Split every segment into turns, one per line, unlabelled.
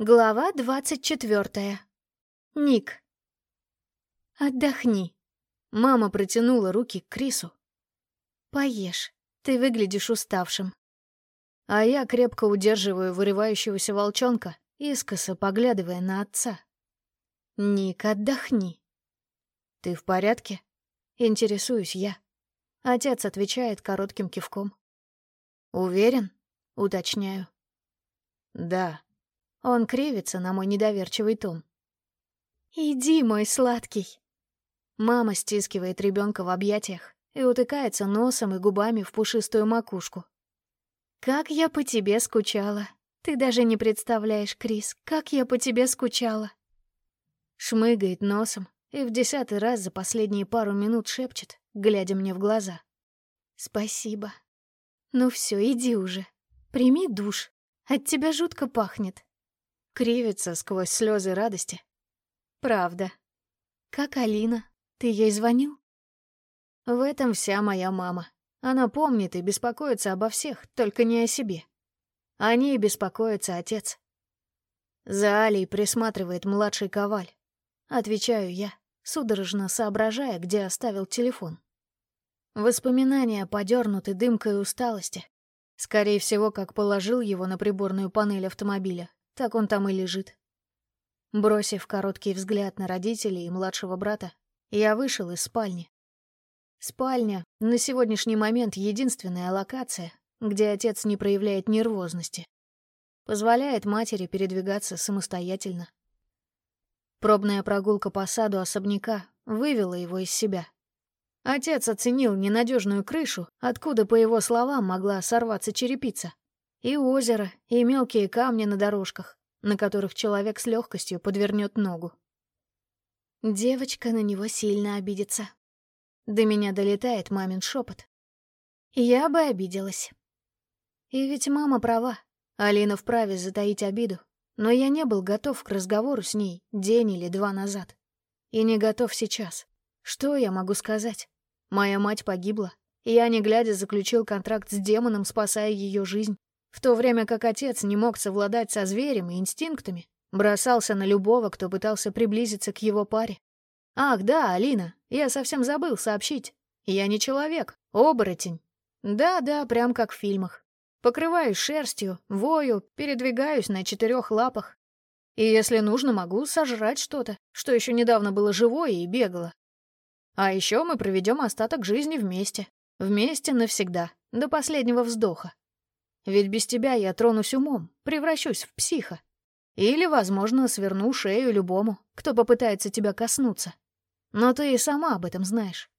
Глава двадцать четвертая. Ник. «Отдохни». Мама протянула руки к Крису. «Поешь. Ты выглядишь уставшим». А я крепко удерживаю вырывающегося волчонка, искоса поглядывая на отца. «Ник, отдохни». «Ты в порядке?» Интересуюсь я. Отец отвечает коротким кивком. «Уверен?» — уточняю. «Да», он кривится на мой недоверчивый тон. «Иди, мой сладкий!» Мама стискивает ребенка в объятиях и утыкается носом и губами в пушистую макушку. «Как я по тебе скучала! Ты даже не представляешь, Крис, как я по тебе скучала!» Шмыгает носом и в десятый раз за последние пару минут шепчет, глядя мне в глаза. «Спасибо. Ну все, иди уже. Прими душ. От тебя жутко пахнет кривится сквозь слезы радости. Правда. Как Алина? Ты ей звонил? В этом вся моя мама. Она помнит и беспокоится обо всех, только не о себе. О ней беспокоится отец. За Алей присматривает младший коваль. Отвечаю я, судорожно соображая, где оставил телефон. Воспоминания подернуты дымкой усталости. Скорее всего, как положил его на приборную панель автомобиля, так он там и лежит. Бросив короткий взгляд на родителей и младшего брата, я вышел из спальни. Спальня — на сегодняшний момент единственная локация, где отец не проявляет нервозности. Позволяет матери передвигаться самостоятельно. Пробная прогулка по саду особняка вывела его из себя. Отец оценил ненадежную крышу, откуда, по его словам, могла сорваться черепица. И озеро, и мелкие камни на дорожках, на которых человек с легкостью подвернет ногу. Девочка на него сильно обидится. До меня долетает мамин шепот. Я бы обиделась. И ведь мама права. Алина вправе затаить обиду. Но я не был готов к разговору с ней день или два назад. И не готов сейчас. Что я могу сказать? Моя мать погибла. Я, не глядя, заключил контракт с демоном, спасая ее жизнь. В то время как отец не мог совладать со зверем и инстинктами, бросался на любого, кто пытался приблизиться к его паре. «Ах, да, Алина, я совсем забыл сообщить. Я не человек, оборотень. Да-да, прям как в фильмах. Покрываюсь шерстью, вою, передвигаюсь на четырех лапах. И если нужно, могу сожрать что-то, что еще недавно было живое и бегало. А еще мы проведем остаток жизни вместе. Вместе навсегда, до последнего вздоха. Ведь без тебя я тронусь умом, превращусь в психа. Или, возможно, сверну шею любому, кто попытается тебя коснуться. Но ты и сама об этом знаешь.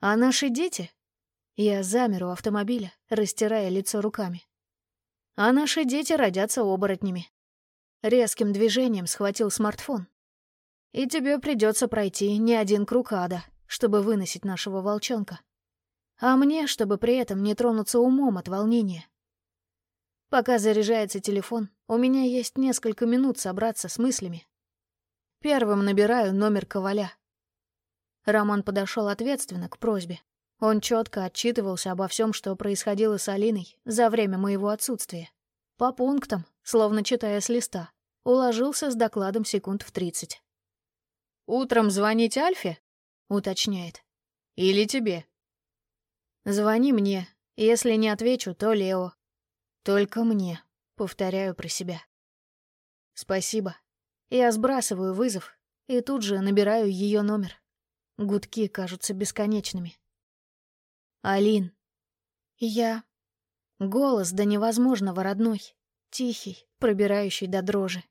А наши дети? Я замер у автомобиля, растирая лицо руками. А наши дети родятся оборотнями. Резким движением схватил смартфон. И тебе придется пройти не один круг ада, чтобы выносить нашего волчонка. А мне, чтобы при этом не тронуться умом от волнения. Пока заряжается телефон, у меня есть несколько минут собраться с мыслями. Первым набираю номер Коваля. Роман подошел ответственно к просьбе. Он четко отчитывался обо всем, что происходило с Алиной за время моего отсутствия. По пунктам, словно читая с листа, уложился с докладом секунд в тридцать. «Утром звонить Альфе?» — уточняет. «Или тебе?» «Звони мне. Если не отвечу, то Лео. Только мне, повторяю про себя. Спасибо. Я сбрасываю вызов и тут же набираю ее номер. Гудки кажутся бесконечными. Алин. Я. Голос до невозможного родной, тихий, пробирающий до дрожи.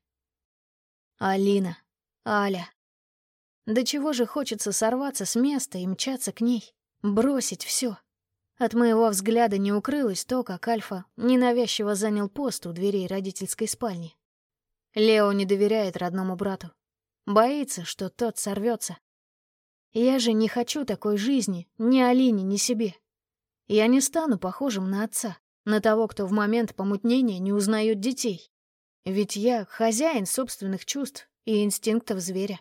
Алина. Аля. До чего же хочется сорваться с места и мчаться к ней, бросить все. От моего взгляда не укрылось то, как Альфа ненавязчиво занял пост у дверей родительской спальни. Лео не доверяет родному брату. Боится, что тот сорвется. Я же не хочу такой жизни ни Алине, ни себе. Я не стану похожим на отца, на того, кто в момент помутнения не узнает детей. Ведь я хозяин собственных чувств и инстинктов зверя.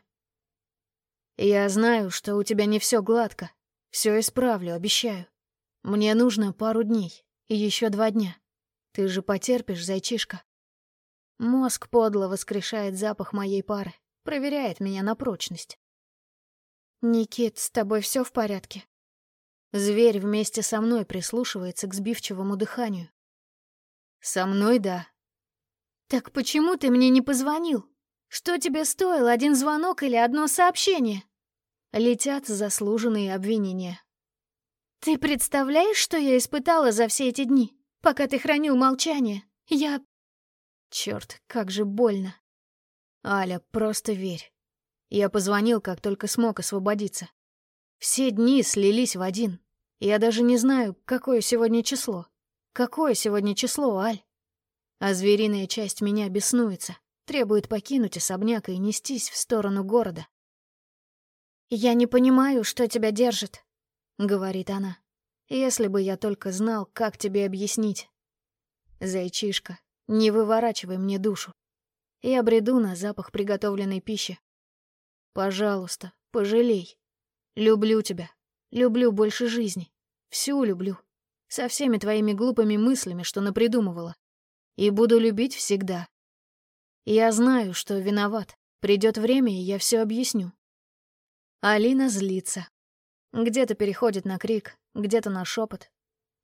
Я знаю, что у тебя не все гладко. Все исправлю, обещаю. Мне нужно пару дней и еще два дня. Ты же потерпишь, зайчишка. Мозг подло воскрешает запах моей пары, проверяет меня на прочность. «Никит, с тобой все в порядке?» Зверь вместе со мной прислушивается к сбивчивому дыханию. «Со мной — да». «Так почему ты мне не позвонил? Что тебе стоил один звонок или одно сообщение?» Летят заслуженные обвинения. «Ты представляешь, что я испытала за все эти дни, пока ты хранил молчание? Я...» Черт, как же больно. Аля, просто верь. Я позвонил, как только смог освободиться. Все дни слились в один. Я даже не знаю, какое сегодня число. Какое сегодня число, Аль? А звериная часть меня беснуется, требует покинуть особняк и нестись в сторону города. «Я не понимаю, что тебя держит», — говорит она. «Если бы я только знал, как тебе объяснить». «Зайчишка, не выворачивай мне душу. Я бреду на запах приготовленной пищи, Пожалуйста, пожалей. Люблю тебя. Люблю больше жизни. Всю люблю. Со всеми твоими глупыми мыслями, что напридумывала. И буду любить всегда. Я знаю, что виноват. Придет время, и я все объясню. Алина злится. Где-то переходит на крик, где-то на шепот.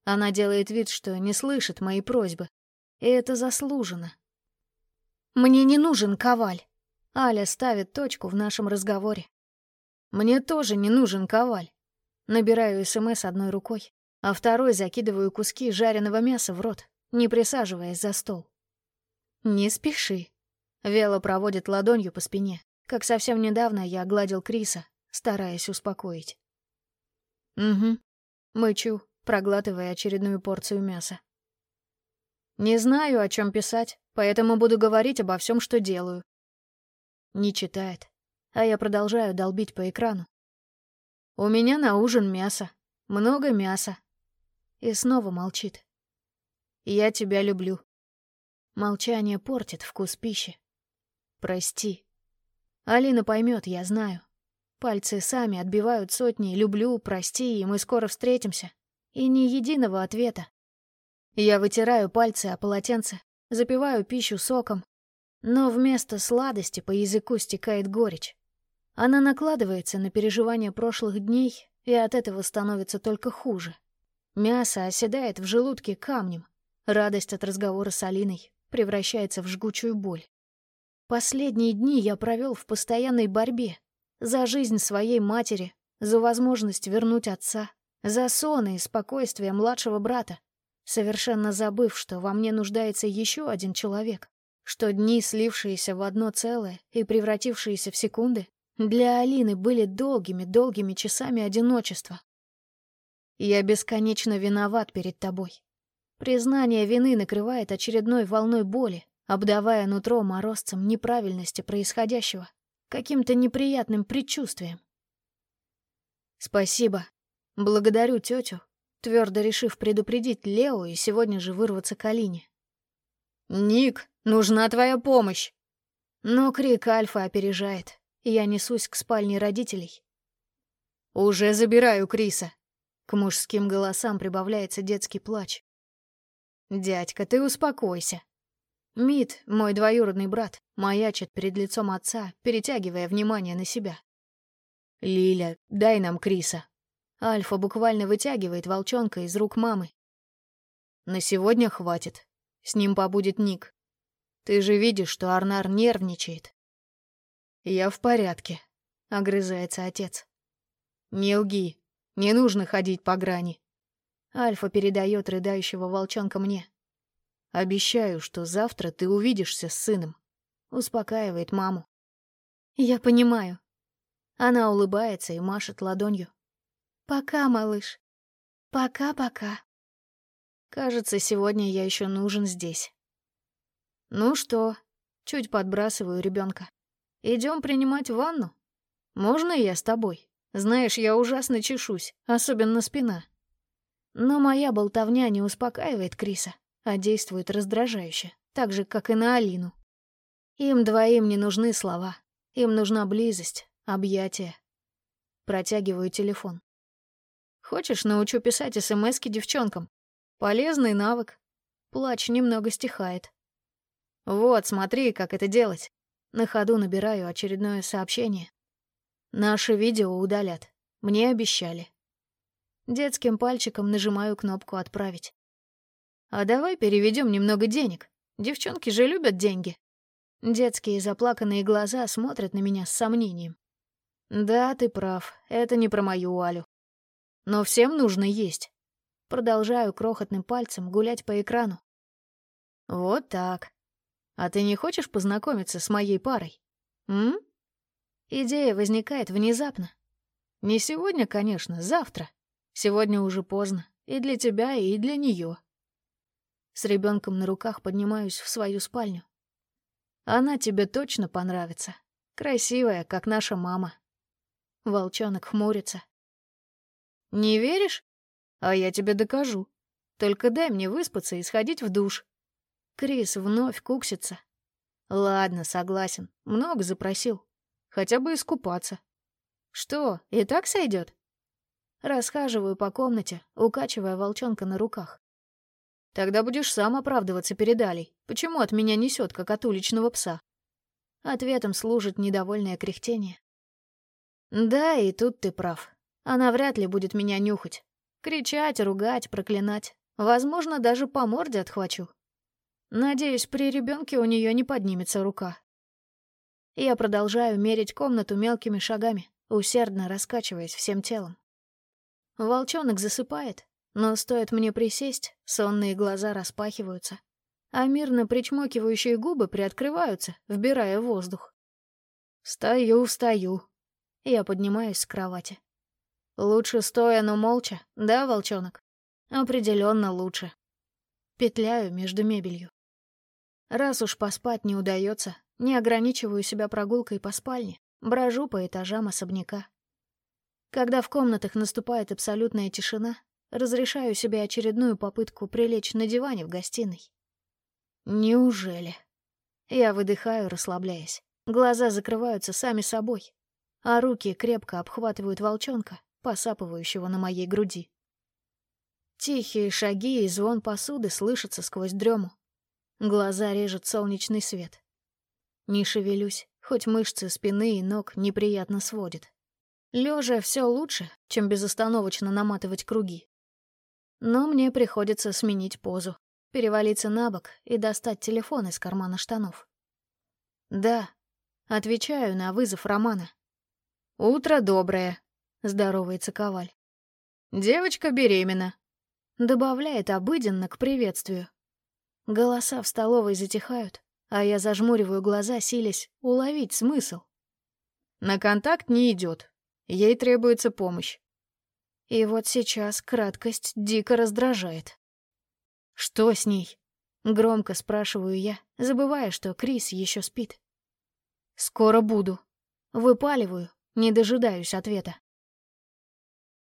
Она делает вид, что не слышит мои просьбы. И это заслуженно. Мне не нужен коваль. Аля ставит точку в нашем разговоре. Мне тоже не нужен коваль. Набираю СМС одной рукой, а второй закидываю куски жареного мяса в рот, не присаживаясь за стол. «Не спеши». Вела проводит ладонью по спине, как совсем недавно я гладил Криса, стараясь успокоить. «Угу». Мычу, проглатывая очередную порцию мяса. «Не знаю, о чем писать, поэтому буду говорить обо всем, что делаю. Не читает. А я продолжаю долбить по экрану. У меня на ужин мясо. Много мяса. И снова молчит. Я тебя люблю. Молчание портит вкус пищи. Прости. Алина поймет, я знаю. Пальцы сами отбивают сотни «люблю», «прости», и мы скоро встретимся. И ни единого ответа. Я вытираю пальцы о полотенце, запиваю пищу соком, но вместо сладости по языку стекает горечь. Она накладывается на переживания прошлых дней, и от этого становится только хуже. Мясо оседает в желудке камнем. Радость от разговора с Алиной превращается в жгучую боль. Последние дни я провел в постоянной борьбе. За жизнь своей матери, за возможность вернуть отца, за сон и спокойствие младшего брата, совершенно забыв, что во мне нуждается еще один человек что дни, слившиеся в одно целое и превратившиеся в секунды, для Алины были долгими-долгими часами одиночества. Я бесконечно виноват перед тобой. Признание вины накрывает очередной волной боли, обдавая нутро морозцем неправильности происходящего, каким-то неприятным предчувствием. Спасибо. Благодарю тетю, твердо решив предупредить Лео и сегодня же вырваться к Алине. «Ник, нужна твоя помощь!» Но крик Альфа опережает, и я несусь к спальне родителей. «Уже забираю Криса!» К мужским голосам прибавляется детский плач. «Дядька, ты успокойся!» Мит, мой двоюродный брат, маячит перед лицом отца, перетягивая внимание на себя. «Лиля, дай нам Криса!» Альфа буквально вытягивает волчонка из рук мамы. «На сегодня хватит. С ним побудет Ник. Ты же видишь, что Арнар нервничает. Я в порядке, огрызается отец. Не лги, не нужно ходить по грани. Альфа передает рыдающего волчонка мне. Обещаю, что завтра ты увидишься с сыном. Успокаивает маму. Я понимаю. Она улыбается и машет ладонью. Пока, малыш. Пока-пока. Кажется, сегодня я еще нужен здесь. Ну что, чуть подбрасываю ребенка. Идем принимать ванну? Можно я с тобой? Знаешь, я ужасно чешусь, особенно спина. Но моя болтовня не успокаивает Криса, а действует раздражающе, так же, как и на Алину. Им двоим не нужны слова, им нужна близость, объятия. Протягиваю телефон. Хочешь, научу писать смски девчонкам? Полезный навык. Плач немного стихает. Вот, смотри, как это делать. На ходу набираю очередное сообщение. Наше видео удалят. Мне обещали. Детским пальчиком нажимаю кнопку «Отправить». А давай переведем немного денег. Девчонки же любят деньги. Детские заплаканные глаза смотрят на меня с сомнением. Да, ты прав, это не про мою Алю. Но всем нужно есть. Продолжаю крохотным пальцем гулять по экрану. Вот так. А ты не хочешь познакомиться с моей парой? М? Идея возникает внезапно. Не сегодня, конечно, завтра. Сегодня уже поздно. И для тебя, и для нее. С ребенком на руках поднимаюсь в свою спальню. Она тебе точно понравится. Красивая, как наша мама. Волчонок хмурится. Не веришь? А я тебе докажу. Только дай мне выспаться и сходить в душ. Крис вновь куксится. Ладно, согласен. Много запросил. Хотя бы искупаться. Что, и так сойдет? Расхаживаю по комнате, укачивая волчонка на руках. Тогда будешь сам оправдываться перед Алей. Почему от меня несет, как от уличного пса? Ответом служит недовольное кряхтение. Да, и тут ты прав. Она вряд ли будет меня нюхать. Кричать, ругать, проклинать. Возможно, даже по морде отхвачу. Надеюсь, при ребенке у нее не поднимется рука. Я продолжаю мерить комнату мелкими шагами, усердно раскачиваясь всем телом. Волчонок засыпает, но стоит мне присесть, сонные глаза распахиваются, а мирно причмокивающие губы приоткрываются, вбирая воздух. Встаю, встаю. Я поднимаюсь с кровати. Лучше стоя, но молча, да, волчонок? Определенно лучше. Петляю между мебелью. Раз уж поспать не удается, не ограничиваю себя прогулкой по спальне, брожу по этажам особняка. Когда в комнатах наступает абсолютная тишина, разрешаю себе очередную попытку прилечь на диване в гостиной. Неужели? Я выдыхаю, расслабляясь. Глаза закрываются сами собой, а руки крепко обхватывают волчонка, посапывающего на моей груди. Тихие шаги и звон посуды слышатся сквозь дрему. Глаза режет солнечный свет. Не шевелюсь, хоть мышцы спины и ног неприятно сводит. Лежа все лучше, чем безостановочно наматывать круги. Но мне приходится сменить позу, перевалиться на бок и достать телефон из кармана штанов. «Да», — отвечаю на вызов Романа. «Утро доброе», — здоровается Коваль. «Девочка беременна», — добавляет обыденно к приветствию. Голоса в столовой затихают, а я зажмуриваю глаза, силясь уловить смысл. На контакт не идет. Ей требуется помощь. И вот сейчас краткость дико раздражает. «Что с ней?» — громко спрашиваю я, забывая, что Крис еще спит. «Скоро буду». Выпаливаю, не дожидаюсь ответа.